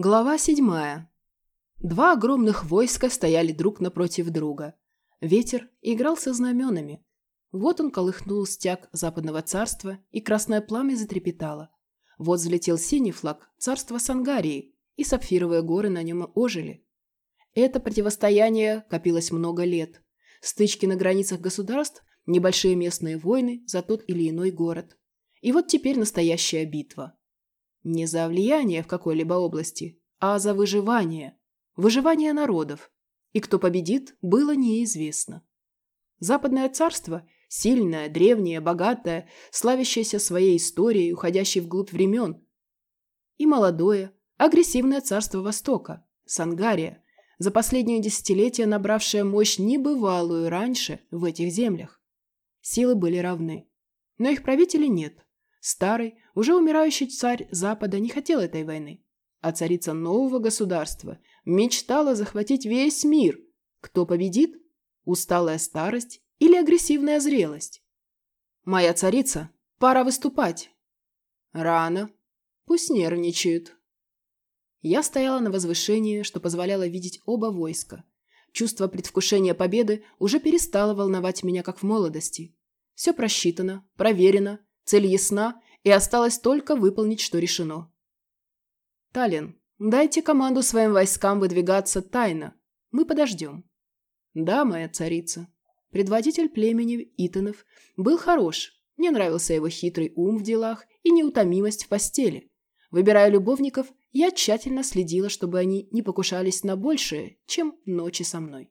Глава седьмая. Два огромных войска стояли друг напротив друга. Ветер играл со знаменами. Вот он колыхнул стяг западного царства, и красное пламя затрепетало. Вот взлетел синий флаг царства Сангарии, и сапфировые горы на нем ожили. Это противостояние копилось много лет. Стычки на границах государств, небольшие местные войны за тот или иной город. И вот теперь настоящая битва. Не за влияние в какой-либо области, а за выживание. Выживание народов. И кто победит, было неизвестно. Западное царство – сильное, древнее, богатое, славящееся своей историей, уходящей вглубь времен. И молодое, агрессивное царство Востока – Сангария, за последние десятилетия набравшее мощь небывалую раньше в этих землях. Силы были равны. Но их правителей нет. Старый, уже умирающий царь Запада не хотел этой войны, а царица нового государства мечтала захватить весь мир. Кто победит? Усталая старость или агрессивная зрелость? Моя царица, пора выступать. Рано. Пусть нервничают. Я стояла на возвышении, что позволяло видеть оба войска. Чувство предвкушения победы уже перестало волновать меня, как в молодости. Все просчитано, проверено, цель ясна, и осталось только выполнить, что решено. Таллин, дайте команду своим войскам выдвигаться тайно. Мы подождем. Да, моя царица. Предводитель племени Итанов был хорош. Мне нравился его хитрый ум в делах и неутомимость в постели. Выбирая любовников, я тщательно следила, чтобы они не покушались на большее, чем ночи со мной.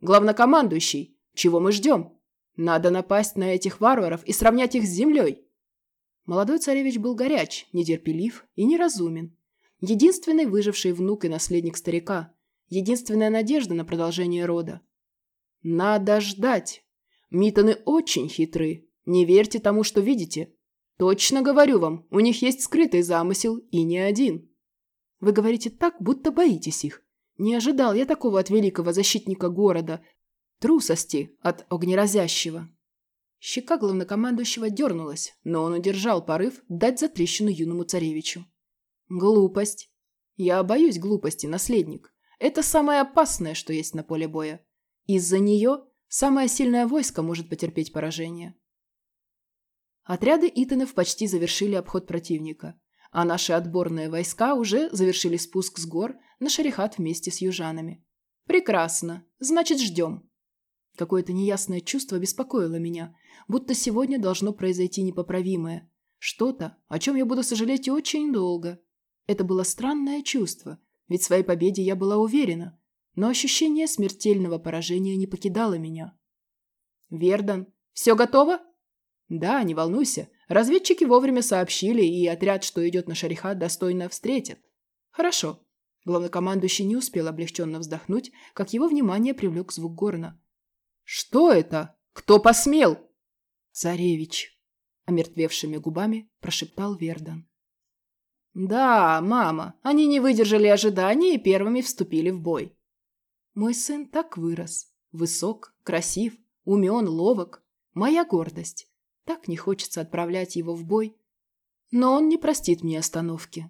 Главнокомандующий, чего мы ждем? Надо напасть на этих варваров и сравнять их с землей. Молодой царевич был горяч, нетерпелив и неразумен. Единственный выживший внук и наследник старика. Единственная надежда на продолжение рода. Надо ждать. Митаны очень хитры. Не верьте тому, что видите. Точно говорю вам, у них есть скрытый замысел и не один. Вы говорите так, будто боитесь их. Не ожидал я такого от великого защитника города. Трусости от огнеразящего. Щека главнокомандующего дернулась, но он удержал порыв дать затрещину юному царевичу. Глупость. Я боюсь глупости, наследник. Это самое опасное, что есть на поле боя. Из-за нее самое сильное войско может потерпеть поражение. Отряды Итанов почти завершили обход противника, а наши отборные войска уже завершили спуск с гор на Шарихат вместе с южанами. Прекрасно. Значит, ждем. Какое-то неясное чувство беспокоило меня, будто сегодня должно произойти непоправимое. Что-то, о чем я буду сожалеть очень долго. Это было странное чувство, ведь в своей победе я была уверена, но ощущение смертельного поражения не покидало меня. «Вердан, все готово?» «Да, не волнуйся. Разведчики вовремя сообщили, и отряд, что идет на Шарихат, достойно встретит». «Хорошо». Главнокомандующий не успел облегченно вздохнуть, как его внимание привлек звук горна. «Что это? Кто посмел?» «Царевич», — омертвевшими губами прошептал Вердан. «Да, мама, они не выдержали ожидания и первыми вступили в бой». «Мой сын так вырос. Высок, красив, умен, ловок. Моя гордость. Так не хочется отправлять его в бой. Но он не простит мне остановки».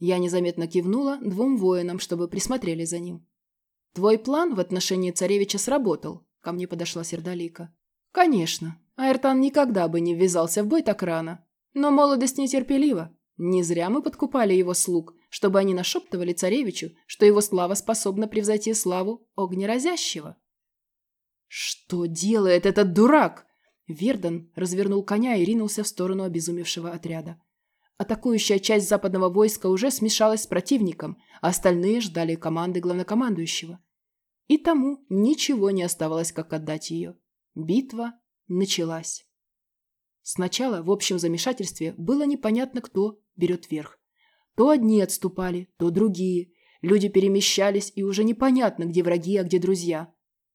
Я незаметно кивнула двум воинам, чтобы присмотрели за ним. «Твой план в отношении царевича сработал. Ко мне подошла Сердолика. «Конечно. Айртан никогда бы не ввязался в бой так рано. Но молодость нетерпелива. Не зря мы подкупали его слуг, чтобы они нашептывали царевичу, что его слава способна превзойти славу огнеразящего». «Что делает этот дурак?» Вердан развернул коня и ринулся в сторону обезумевшего отряда. Атакующая часть западного войска уже смешалась с противником, а остальные ждали команды главнокомандующего. И тому ничего не оставалось, как отдать ее. Битва началась. Сначала в общем замешательстве было непонятно, кто берет верх. То одни отступали, то другие. Люди перемещались, и уже непонятно, где враги, а где друзья.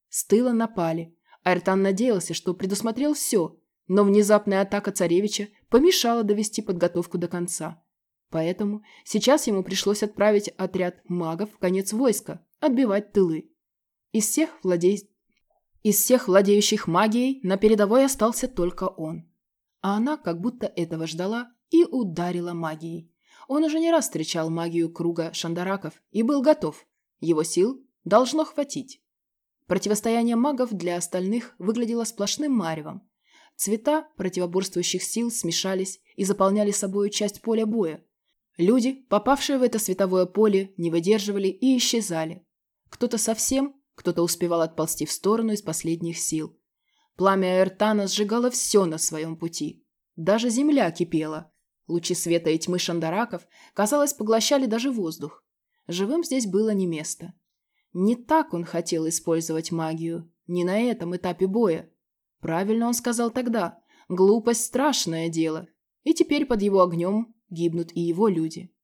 С тыла напали. Айртан надеялся, что предусмотрел все, но внезапная атака царевича помешала довести подготовку до конца. Поэтому сейчас ему пришлось отправить отряд магов в конец войска, отбивать тылы. Из всех, владей... Из всех владеющих магией на передовой остался только он. А она как будто этого ждала и ударила магией. Он уже не раз встречал магию круга шандараков и был готов. Его сил должно хватить. Противостояние магов для остальных выглядело сплошным маревом. Цвета противоборствующих сил смешались и заполняли собою часть поля боя. Люди, попавшие в это световое поле, не выдерживали и исчезали. Кто-то совсем, кто-то успевал отползти в сторону из последних сил. Пламя Эртана сжигало все на своем пути. Даже земля кипела. Лучи света и тьмы шандараков, казалось, поглощали даже воздух. Живым здесь было не место. Не так он хотел использовать магию, не на этом этапе боя. Правильно он сказал тогда. Глупость – страшное дело. И теперь под его огнем гибнут и его люди.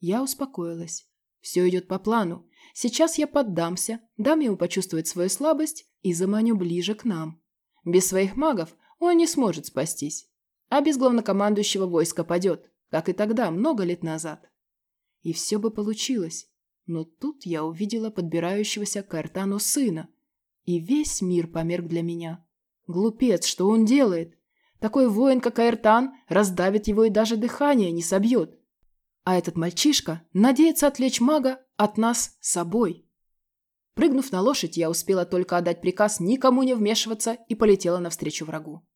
Я успокоилась. Все идет по плану. Сейчас я поддамся, дам ему почувствовать свою слабость и заманю ближе к нам. Без своих магов он не сможет спастись. А без главнокомандующего войска падет, как и тогда, много лет назад. И все бы получилось. Но тут я увидела подбирающегося к Артану сына. И весь мир померк для меня. Глупец, что он делает? Такой воин, как Айртан, раздавит его и даже дыхание не собьет. А этот мальчишка надеется отвлечь мага от нас собой. Прыгнув на лошадь, я успела только отдать приказ никому не вмешиваться и полетела навстречу врагу.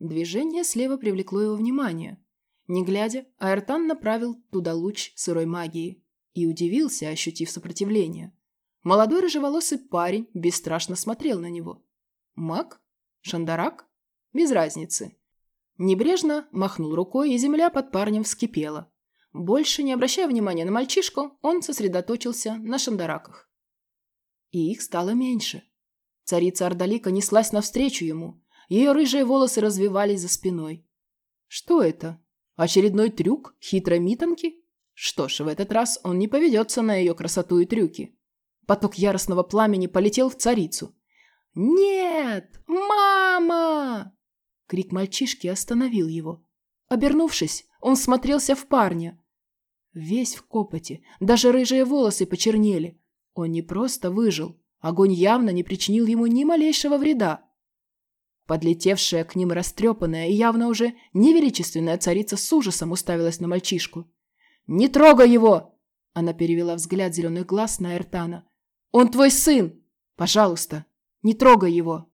Движение слева привлекло его внимание. Не глядя, Айртан направил туда луч сырой магии и удивился, ощутив сопротивление. Молодой рыжеволосый парень бесстрашно смотрел на него. Маг? Шандарак? Без разницы. Небрежно махнул рукой, и земля под парнем вскипела. Больше не обращая внимания на мальчишку, он сосредоточился на шандараках. И их стало меньше. Царица Ардалика неслась навстречу ему. Ее рыжие волосы развивались за спиной. Что это? Очередной трюк хитрой митанки? Что ж, в этот раз он не поведется на ее красоту и трюки. Поток яростного пламени полетел в царицу. «Нет! Мама!» Крик мальчишки остановил его. Обернувшись, он смотрелся в парня. Весь в копоте, даже рыжие волосы почернели. Он не просто выжил, огонь явно не причинил ему ни малейшего вреда. Подлетевшая к ним растрепанная и явно уже невеличественная царица с ужасом уставилась на мальчишку. «Не трогай его!» Она перевела взгляд зеленых глаз на Эртана. «Он твой сын! Пожалуйста!» Не трогай его!»